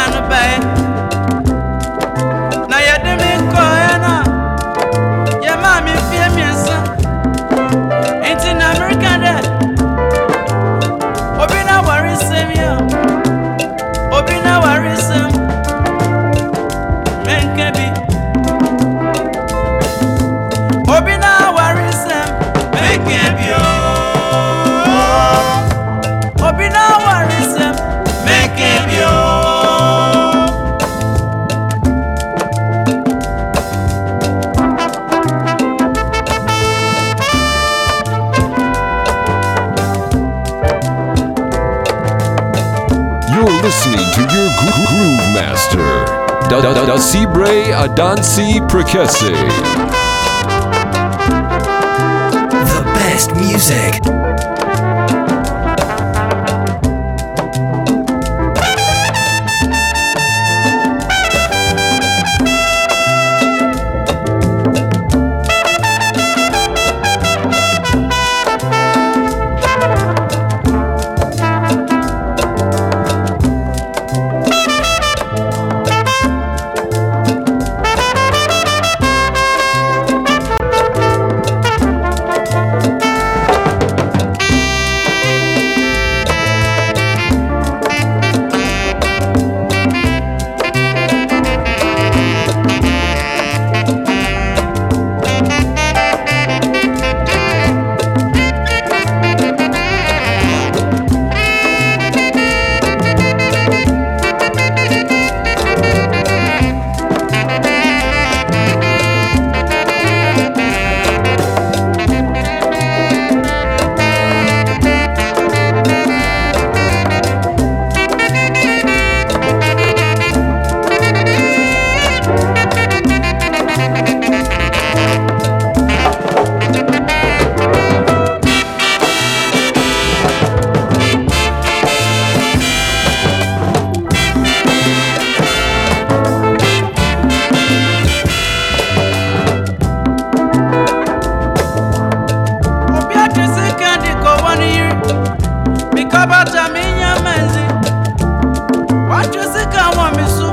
Kinda bad. Asibre Adansi Prekesi. The best music. Calma, me sua.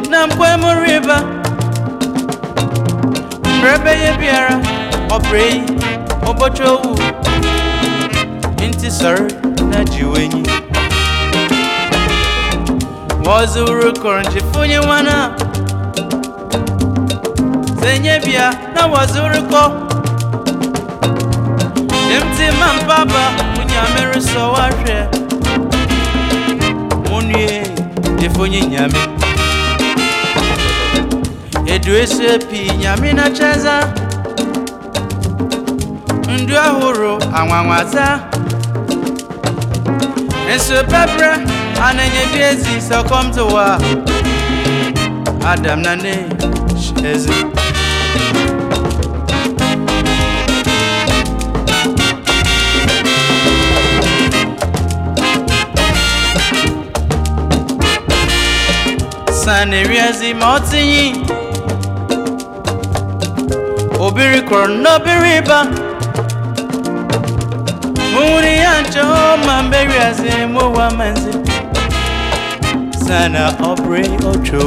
did Nampoemo River. Mbrebe Biara, Obrey, Obochowu, Inti Sorry, Najiwenyi. Wazuru Koronji Funye Wana. Zenye Bia, na Wazuru Ko. Demti Mampaba, Munyamiru Sowashe. Munye, Defunye Nyami. edu esu epi nyame na cheza ndu ahụrụ anwanwata nso pebre ananyedi ezi sọkọmtụwa adam na ne shezi saneriezi ma ọ tinye obìnrin kọ̀rọ̀ n'obìnrin bá. Muni yancho mamberi ase muwa manzi Sana obre ocho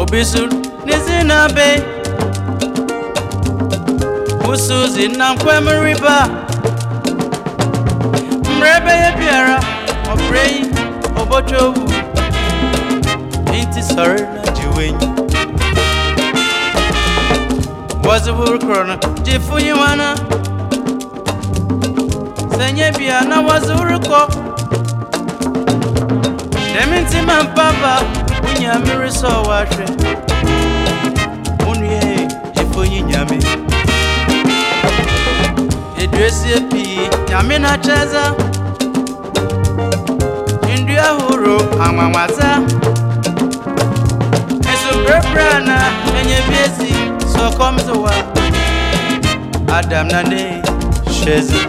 Obisu nizina be Usu zina kwemeriba Mrebe ye biara obre obocho Inti sorry na jiwenyi wɔdze woro korɔ no gyefo yi wana sɛ nyɛ bia na wɔdze woro kɔ dɛm nti ma mpaba wo nyame resɔ wahwɛ wo nnua gyefo yi nyame eduasie pii nyame na kyɛdza ndua ahorow anwanwadza ɛso brɛbrɛ na ɛnyɛ So comes the world Adam Nande Shazam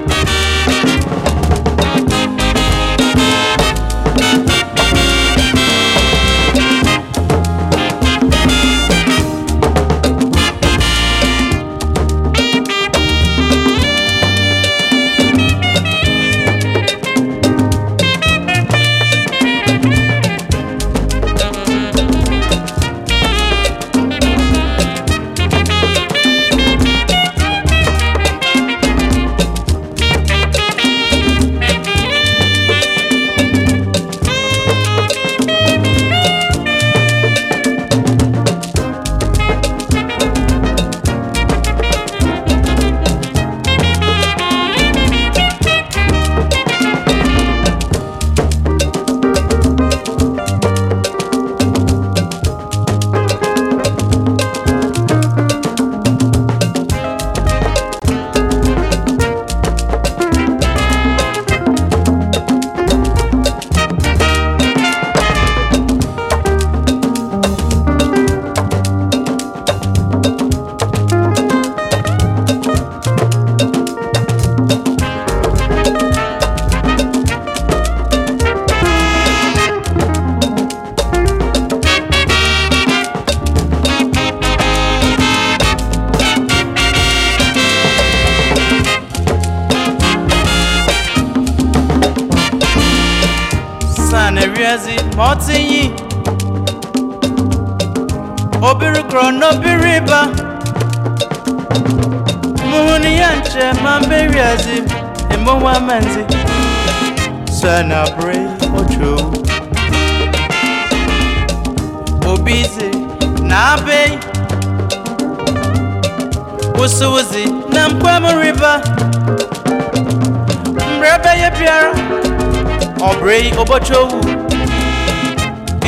ma ọ tinye obiri kụrụ n'obiri ịba mụhụ na ya nche ma mberi mmeri azi emonwa mezi sana bre ocho obi zi na abịa wusiwusi na ịba. Mgbe ebe ya bịara ọ bụrụ ụbọchị owu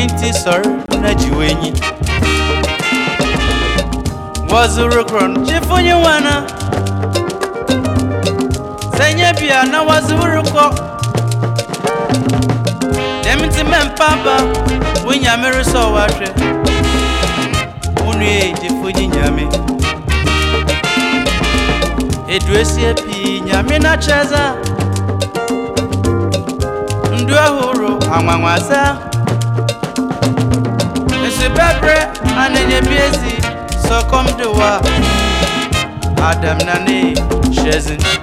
inti sir na jiwenyi wazuru kron chifunyi wana senye bia na wazuru ko demti mempaba wunyamere so wahwe unue jifunyi nyame eduesie pii nyame na cheza ndu ahụrụ anwanwasa Use bebre and then busy. So come do what Adam Nani Shazin.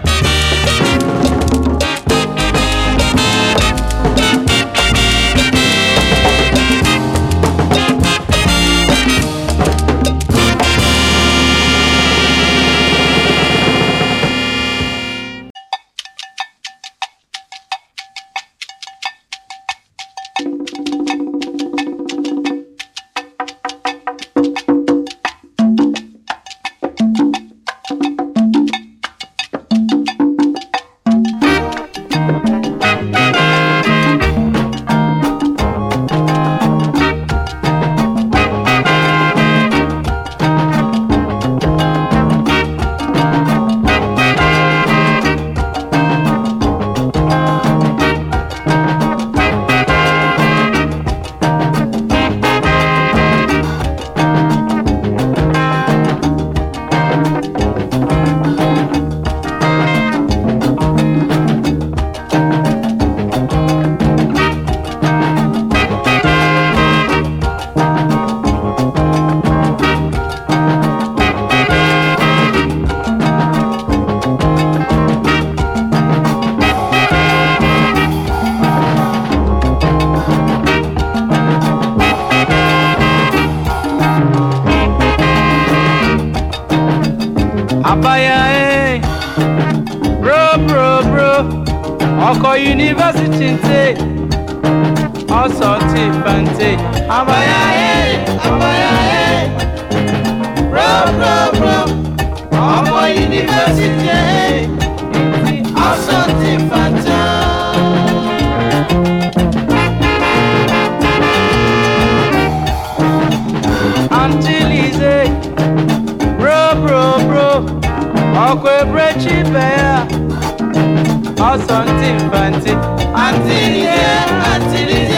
something fancy. Antilie, Antilie,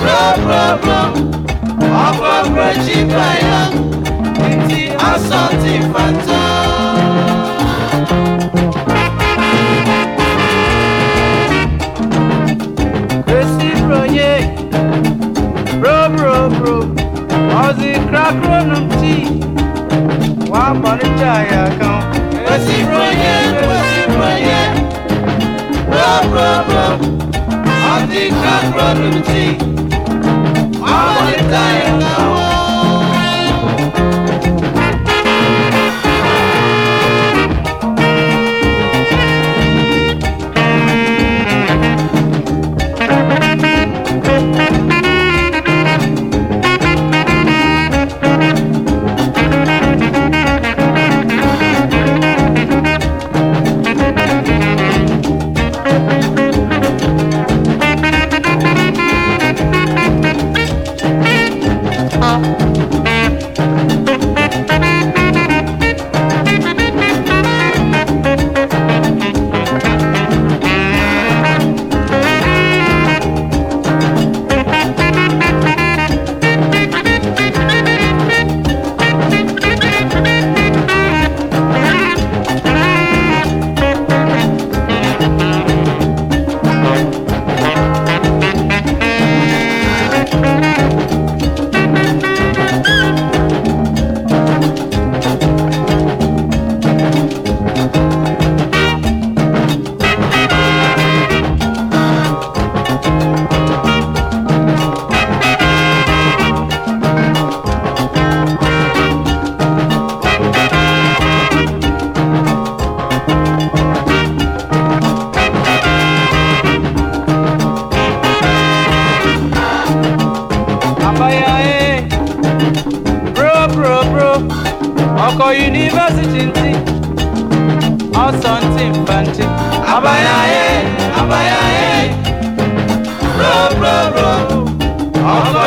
bro, bro, bro, ọkọ̀ bùrọ̀jì báyà, ntí asọ̀tì fàtà. Kwesí bronye, bro, bro, bro, ọ̀sìn krakro nù tí, wàá mọ̀ níjà yà kan. Kwesí bronye. i am take that problem, see. I am to dying now.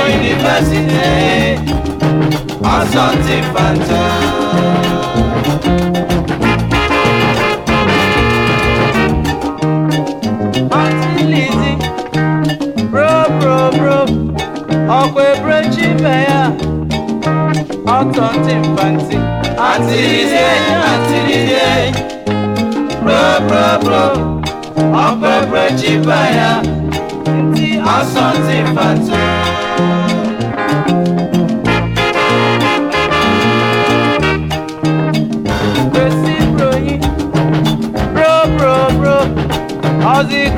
university asante fanta. Atiliti bro bro bro ọkọ ebrechi bẹya ọtọntì mpanti. Atiliti atiliti bro bro bro ọkọ ebrechi bẹya asante fanta.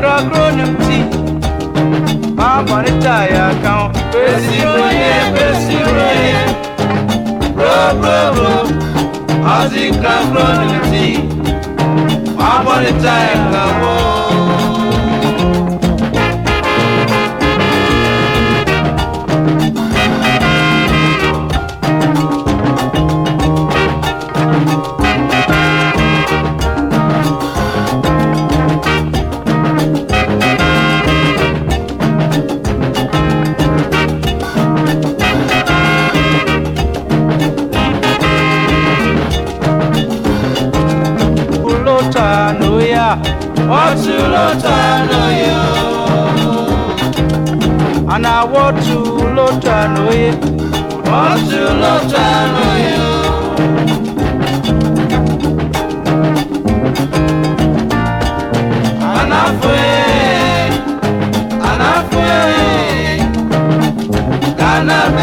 kúrọ́kúrọ́ ní kùtì. Bàbá ní tàyà kan. Fèsì ròyìn, fèsì ròyìn. Bróbróbró, ọ̀sìn kúrọ́kúrọ́ ní kùtì. Bàbá ní tàyà kan account.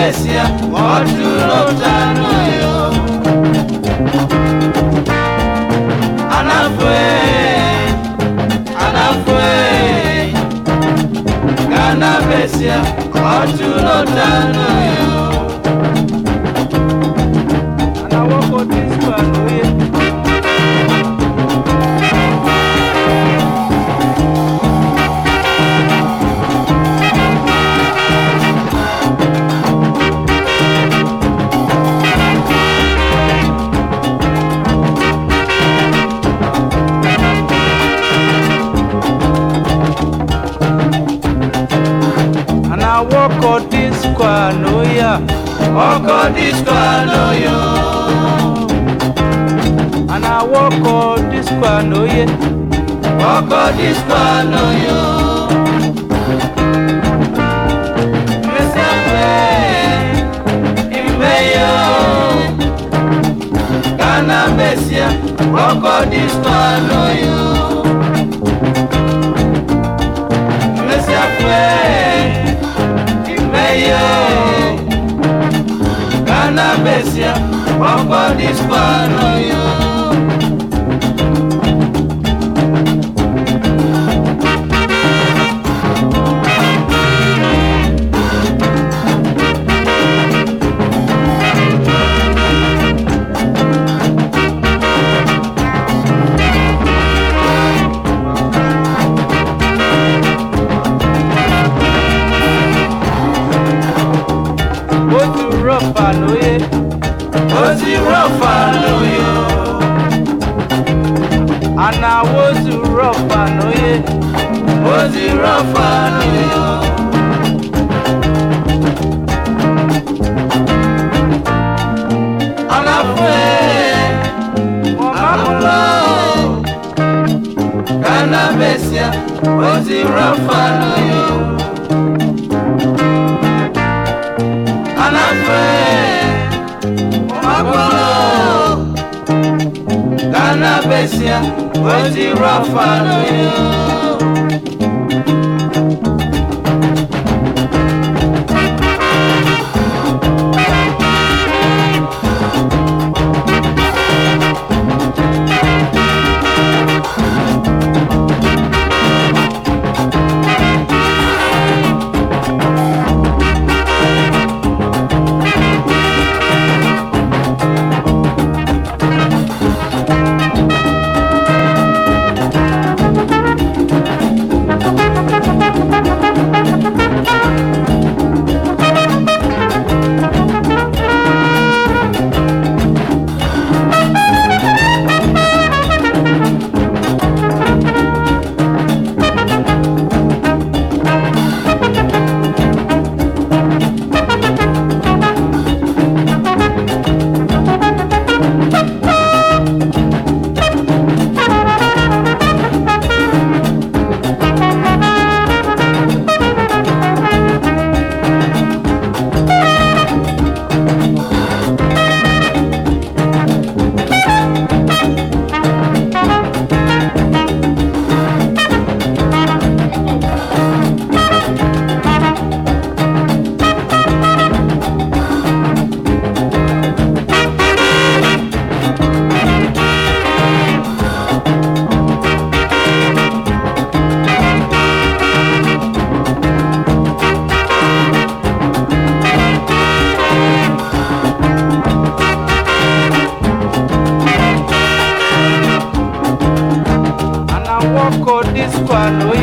Ecclesia, molto lontano io. Anafue, Anafue, Gana Bessia, molto lontano io. diskwanoya ọkọ̀ diskwanoya and I walk on diskwanoye ọkọ̀ diskwanoya. Kana mesia, ọkọ̀ diskwanoya. yo, canabesia, poco disparo yo.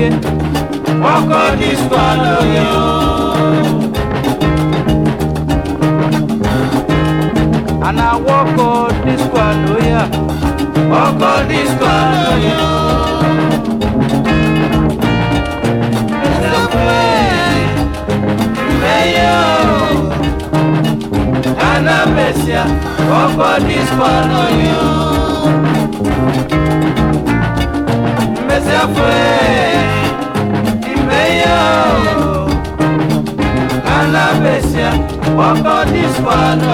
oye ọkọ dị swalọ oye a na-agwa ọkọ dị swalọ oye ọkọ dị swalọ oye Ana mesia, ọkọ dị swalọ oye se fue y me yo Gana besia, what about this one,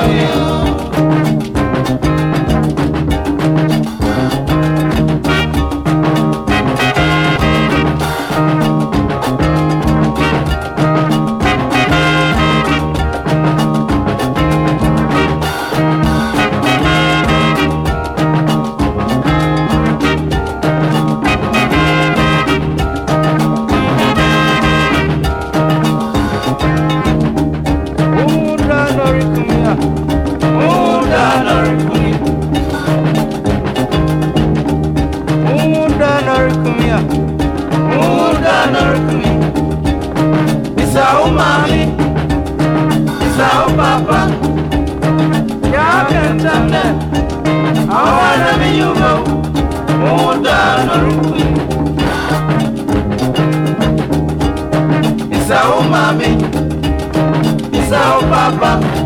bamba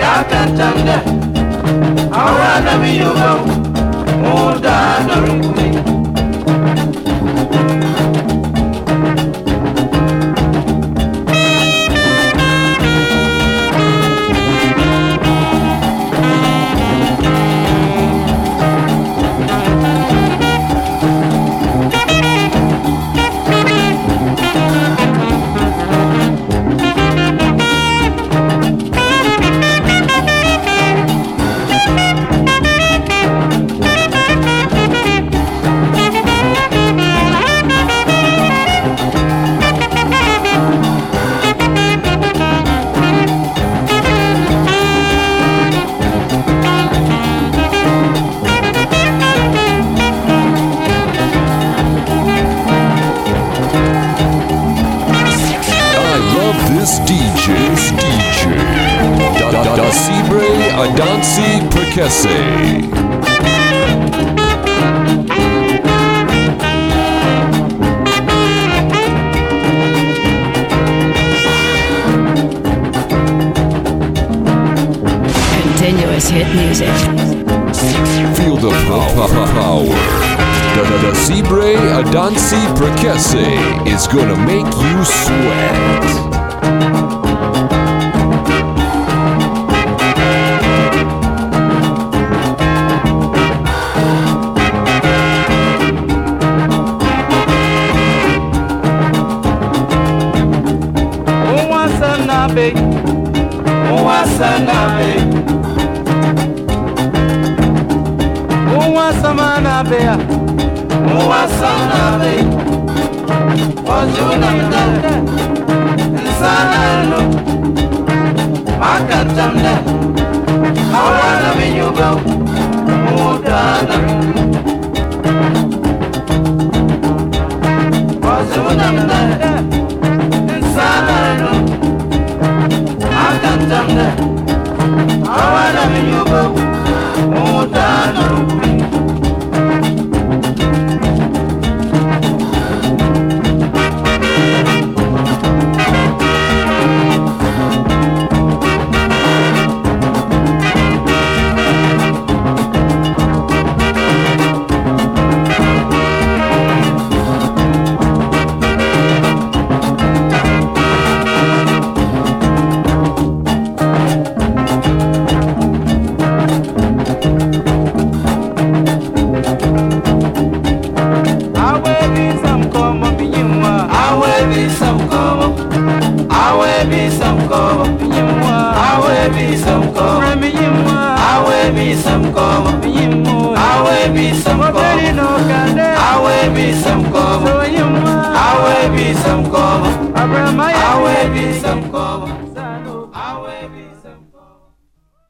yakatanda awanabi yubawo mudana rukumi Kessie. Continuous hit music. Feel the power. The, the, the Cibre Adansi Precese is gonna make you sweat. mpe owasanga mpe owasamana mpeya owasanga mpe ojuna mdada nsanano makatamda awana minyugo mutana ọ̀tẹ̀ àwọn ẹlẹ́mi yóò gbọ́.